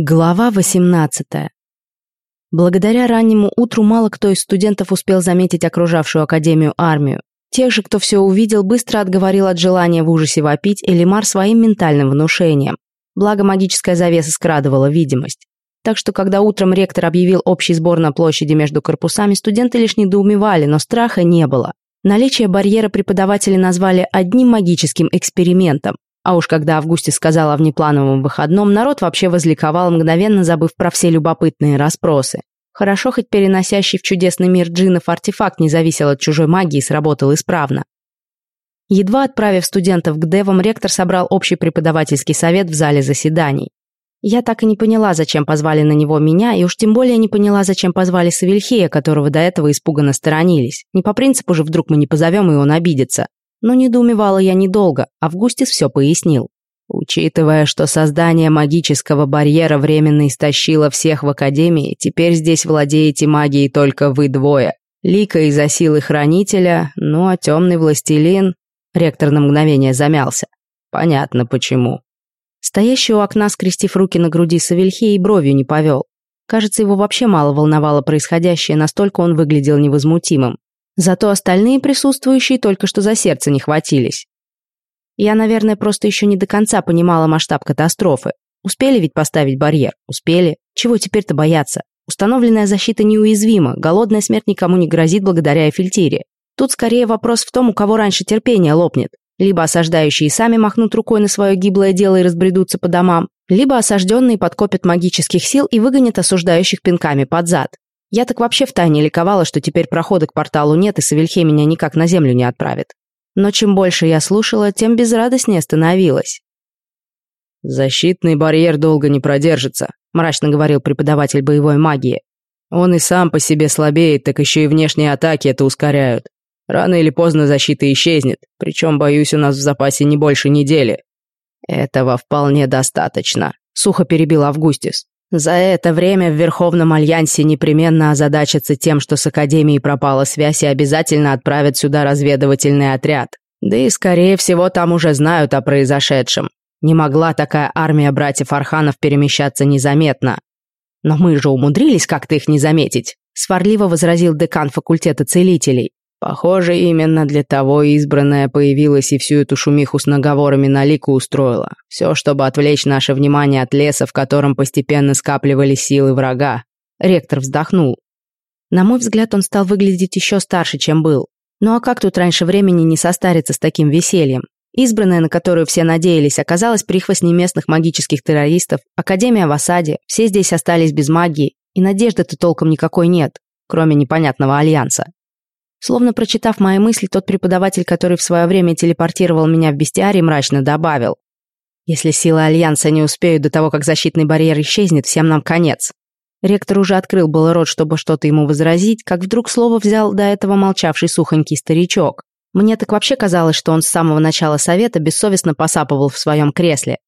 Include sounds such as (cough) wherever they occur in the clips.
Глава 18. Благодаря раннему утру мало кто из студентов успел заметить окружавшую Академию армию. Тех же, кто все увидел, быстро отговорил от желания в ужасе вопить Элимар своим ментальным внушением. Благо магическая завеса скрадывала видимость. Так что, когда утром ректор объявил общий сбор на площади между корпусами, студенты лишь недоумевали, но страха не было. Наличие барьера преподаватели назвали одним магическим экспериментом. А уж когда Августе сказала о внеплановом выходном, народ вообще возликовал, мгновенно забыв про все любопытные расспросы. Хорошо, хоть переносящий в чудесный мир джинов артефакт не зависел от чужой магии и сработал исправно. Едва отправив студентов к девам, ректор собрал общий преподавательский совет в зале заседаний. Я так и не поняла, зачем позвали на него меня, и уж тем более не поняла, зачем позвали Савельхея, которого до этого испуганно сторонились. Не по принципу же вдруг мы не позовем, и он обидится. Но недоумевала я недолго, Августис все пояснил. Учитывая, что создание магического барьера временно истощило всех в Академии, теперь здесь владеете магией только вы двое. Лика из-за силы Хранителя, ну а темный властелин... Ректор на мгновение замялся. Понятно почему. Стоящий у окна, скрестив руки на груди, Савельхей и бровью не повел. Кажется, его вообще мало волновало происходящее, настолько он выглядел невозмутимым. Зато остальные присутствующие только что за сердце не хватились. Я, наверное, просто еще не до конца понимала масштаб катастрофы. Успели ведь поставить барьер? Успели. Чего теперь-то бояться? Установленная защита неуязвима, голодная смерть никому не грозит благодаря Эфельтире. Тут скорее вопрос в том, у кого раньше терпение лопнет. Либо осаждающие сами махнут рукой на свое гиблое дело и разбредутся по домам, либо осажденные подкопят магических сил и выгонят осуждающих пинками под зад. Я так вообще втайне ликовала, что теперь прохода к порталу нет, и Савельхей меня никак на землю не отправит. Но чем больше я слушала, тем безрадостнее становилась. «Защитный барьер долго не продержится», – мрачно говорил преподаватель боевой магии. «Он и сам по себе слабеет, так еще и внешние атаки это ускоряют. Рано или поздно защита исчезнет, причем, боюсь, у нас в запасе не больше недели». «Этого вполне достаточно», – сухо перебил Августис. За это время в Верховном Альянсе непременно озадачатся тем, что с Академией пропала связь и обязательно отправят сюда разведывательный отряд. Да и, скорее всего, там уже знают о произошедшем. Не могла такая армия братьев Арханов перемещаться незаметно. Но мы же умудрились как-то их не заметить, сварливо возразил декан факультета целителей. Похоже, именно для того избранная появилась и всю эту шумиху с наговорами на лику устроила. Все, чтобы отвлечь наше внимание от леса, в котором постепенно скапливались силы врага. Ректор вздохнул. На мой взгляд, он стал выглядеть еще старше, чем был. Ну а как тут раньше времени не состариться с таким весельем? Избранная, на которую все надеялись, оказалась прихвостней местных магических террористов, Академия в осаде, все здесь остались без магии, и надежды-то толком никакой нет, кроме непонятного альянса. Словно прочитав мои мысли, тот преподаватель, который в свое время телепортировал меня в бестиарий, мрачно добавил. «Если силы Альянса не успеют до того, как защитный барьер исчезнет, всем нам конец». Ректор уже открыл был рот, чтобы что-то ему возразить, как вдруг слово взял до этого молчавший сухонький старичок. Мне так вообще казалось, что он с самого начала совета бессовестно посапывал в своем кресле.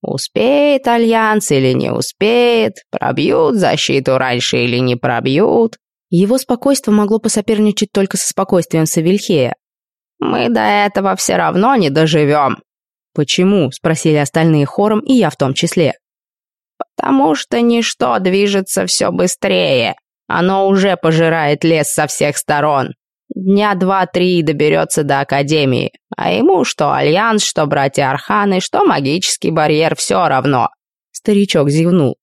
«Успеет Альянс или не успеет? Пробьют защиту раньше или не пробьют?» Его спокойствие могло посоперничать только со спокойствием Савельхея. «Мы до этого все равно не доживем». «Почему?» – спросили остальные хором, и я в том числе. «Потому что ничто движется все быстрее. Оно уже пожирает лес со всех сторон. Дня два-три доберется до Академии. А ему что Альянс, что братья Арханы, что магический барьер, все равно». Старичок зевнул.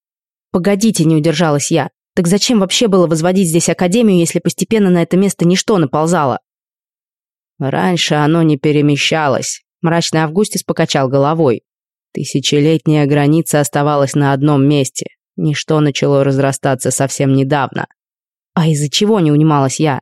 «Погодите», – не удержалась я. Так зачем вообще было возводить здесь академию, если постепенно на это место ничто наползало? Раньше оно не перемещалось. Мрачный Августис покачал головой. Тысячелетняя граница оставалась на одном месте. Ничто начало разрастаться совсем недавно. А из-за чего не унималась я?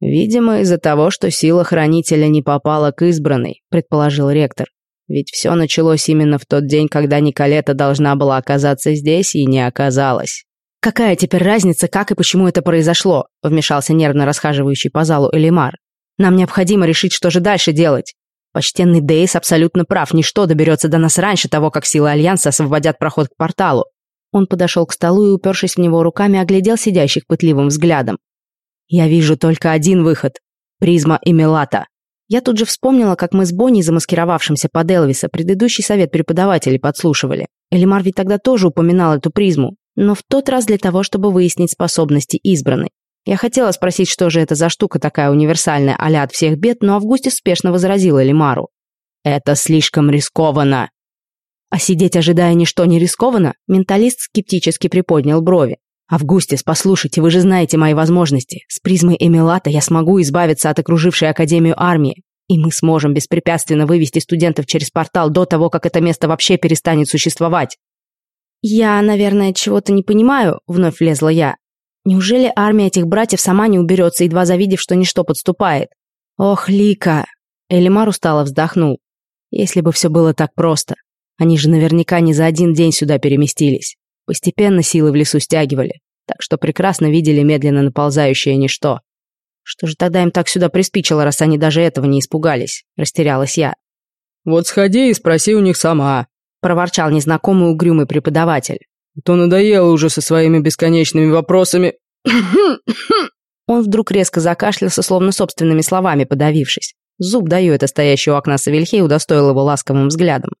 Видимо, из-за того, что сила хранителя не попала к избранной, предположил ректор. Ведь все началось именно в тот день, когда Николета должна была оказаться здесь и не оказалась. «Какая теперь разница, как и почему это произошло?» — вмешался нервно расхаживающий по залу Элимар. «Нам необходимо решить, что же дальше делать. Почтенный Дейс абсолютно прав, ничто доберется до нас раньше того, как силы Альянса освободят проход к порталу». Он подошел к столу и, упершись в него руками, оглядел сидящих пытливым взглядом. «Я вижу только один выход. Призма и Мелата. Я тут же вспомнила, как мы с Бонни, замаскировавшимся под Элвиса, предыдущий совет преподавателей подслушивали. Элимар ведь тогда тоже упоминал эту призму, но в тот раз для того, чтобы выяснить способности избранной. Я хотела спросить, что же это за штука такая универсальная а от всех бед, но Августис спешно возразила Элимару. «Это слишком рискованно!» А сидеть, ожидая ничто не рискованно, менталист скептически приподнял брови. «Августис, послушайте, вы же знаете мои возможности. С призмой Эмилата я смогу избавиться от окружившей Академию армии. И мы сможем беспрепятственно вывести студентов через портал до того, как это место вообще перестанет существовать». «Я, наверное, чего-то не понимаю», — вновь влезла я. «Неужели армия этих братьев сама не уберется, едва завидев, что ничто подступает?» «Ох, Лика!» Элимар устало вздохнул. «Если бы все было так просто. Они же наверняка не за один день сюда переместились. Постепенно силы в лесу стягивали, так что прекрасно видели медленно наползающее ничто. Что же тогда им так сюда приспичило, раз они даже этого не испугались? Растерялась я. «Вот сходи и спроси у них сама», — проворчал незнакомый угрюмый преподаватель. «То надоело уже со своими бесконечными вопросами». (clears throat) Он вдруг резко закашлялся, словно собственными словами подавившись. Зуб даю это стоящий у окна Савельхей удостоил его ласковым взглядом.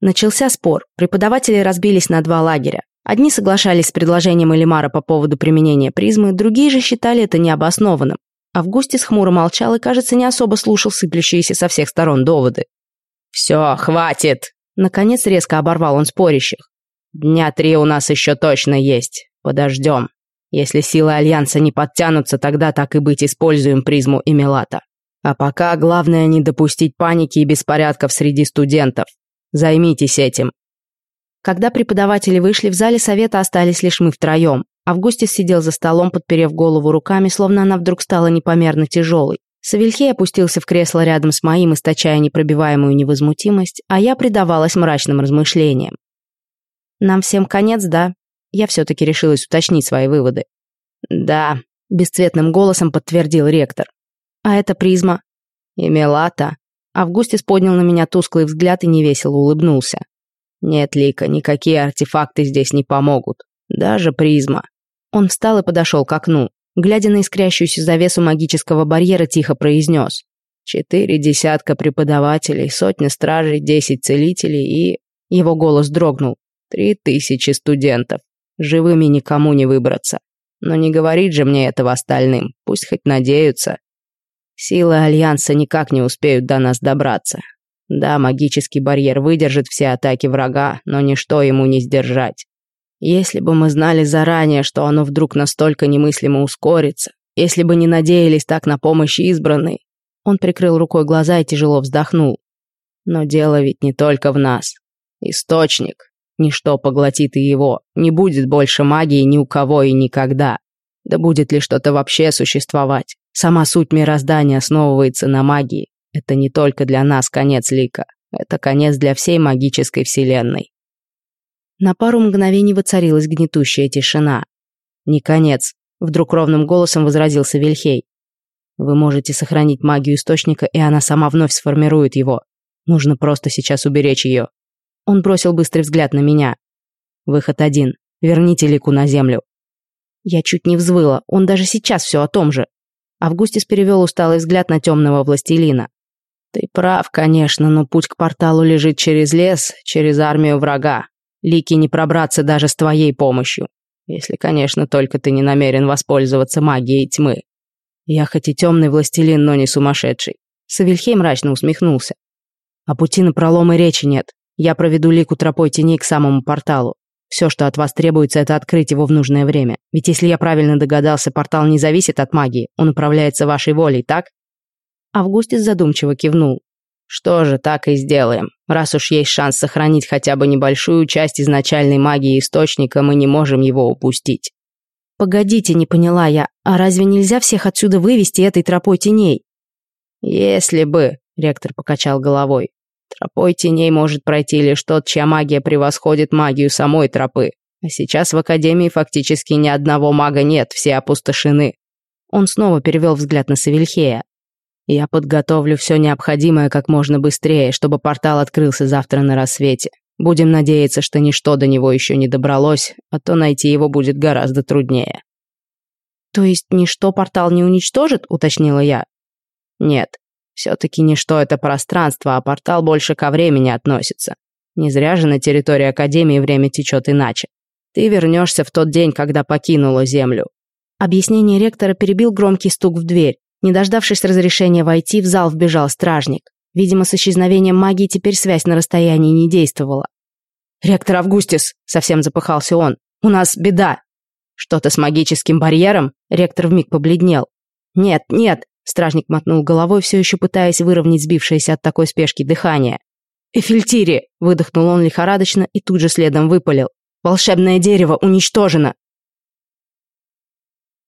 Начался спор. Преподаватели разбились на два лагеря. Одни соглашались с предложением Элимара по поводу применения призмы, другие же считали это необоснованным. Августис хмуро молчал и, кажется, не особо слушал сыплющиеся со всех сторон доводы. «Все, хватит!» Наконец резко оборвал он спорящих. «Дня три у нас еще точно есть. Подождем. Если силы Альянса не подтянутся, тогда так и быть используем призму и Мелата. А пока главное не допустить паники и беспорядков среди студентов. Займитесь этим. Когда преподаватели вышли, в зале совета остались лишь мы втроем. Августис сидел за столом, подперев голову руками, словно она вдруг стала непомерно тяжелой. Савельхей опустился в кресло рядом с моим, источая непробиваемую невозмутимость, а я предавалась мрачным размышлениям. «Нам всем конец, да?» Я все-таки решилась уточнить свои выводы. «Да», — бесцветным голосом подтвердил ректор. «А это призма?» «И Мелата». Августис поднял на меня тусклый взгляд и невесело улыбнулся. «Нет, Лика, никакие артефакты здесь не помогут. Даже призма». Он встал и подошел к окну. Глядя на искрящуюся завесу магического барьера, тихо произнес. «Четыре десятка преподавателей, сотня стражей, десять целителей и...» Его голос дрогнул. «Три тысячи студентов. Живыми никому не выбраться. Но не говорить же мне этого остальным, пусть хоть надеются. Силы Альянса никак не успеют до нас добраться. Да, магический барьер выдержит все атаки врага, но ничто ему не сдержать. Если бы мы знали заранее, что оно вдруг настолько немыслимо ускорится, если бы не надеялись так на помощь избранной, он прикрыл рукой глаза и тяжело вздохнул. Но дело ведь не только в нас. Источник. Ничто поглотит и его. Не будет больше магии ни у кого и никогда. Да будет ли что-то вообще существовать? Сама суть мироздания основывается на магии. Это не только для нас конец Лика. Это конец для всей магической вселенной. На пару мгновений воцарилась гнетущая тишина. «Не конец», — вдруг ровным голосом возразился Вильхей. «Вы можете сохранить магию источника, и она сама вновь сформирует его. Нужно просто сейчас уберечь ее». Он бросил быстрый взгляд на меня. «Выход один. Верните Лику на землю». Я чуть не взвыла, он даже сейчас все о том же. Августис перевел усталый взгляд на темного властелина. Ты прав, конечно, но путь к порталу лежит через лес, через армию врага. Лики не пробраться даже с твоей помощью. Если, конечно, только ты не намерен воспользоваться магией тьмы. Я хоть и темный властелин, но не сумасшедший. Савельхей мрачно усмехнулся. А пути на пролом и речи нет. Я проведу Лику тропой теней к самому порталу. Все, что от вас требуется, это открыть его в нужное время. Ведь если я правильно догадался, портал не зависит от магии, он управляется вашей волей, так? Августис задумчиво кивнул. Что же, так и сделаем. Раз уж есть шанс сохранить хотя бы небольшую часть изначальной магии источника, мы не можем его упустить. Погодите, не поняла я, а разве нельзя всех отсюда вывести этой тропой теней? Если бы, ректор покачал головой. Тропой теней может пройти лишь тот, чья магия превосходит магию самой тропы. А сейчас в Академии фактически ни одного мага нет, все опустошены. Он снова перевел взгляд на Савельхея. Я подготовлю все необходимое как можно быстрее, чтобы портал открылся завтра на рассвете. Будем надеяться, что ничто до него еще не добралось, а то найти его будет гораздо труднее. То есть ничто портал не уничтожит, уточнила я. Нет. Все-таки ничто это пространство, а портал больше ко времени относится. Не зря же на территории Академии время течет иначе. Ты вернешься в тот день, когда покинула Землю. Объяснение ректора перебил громкий стук в дверь. Не дождавшись разрешения войти, в зал вбежал стражник. Видимо, с исчезновением магии теперь связь на расстоянии не действовала. «Ректор Августис!» — совсем запыхался он. «У нас беда!» «Что-то с магическим барьером?» Ректор вмиг побледнел. «Нет, нет!» — стражник мотнул головой, все еще пытаясь выровнять сбившееся от такой спешки дыхание. «Эфильтири!» — выдохнул он лихорадочно и тут же следом выпалил. «Волшебное дерево уничтожено!»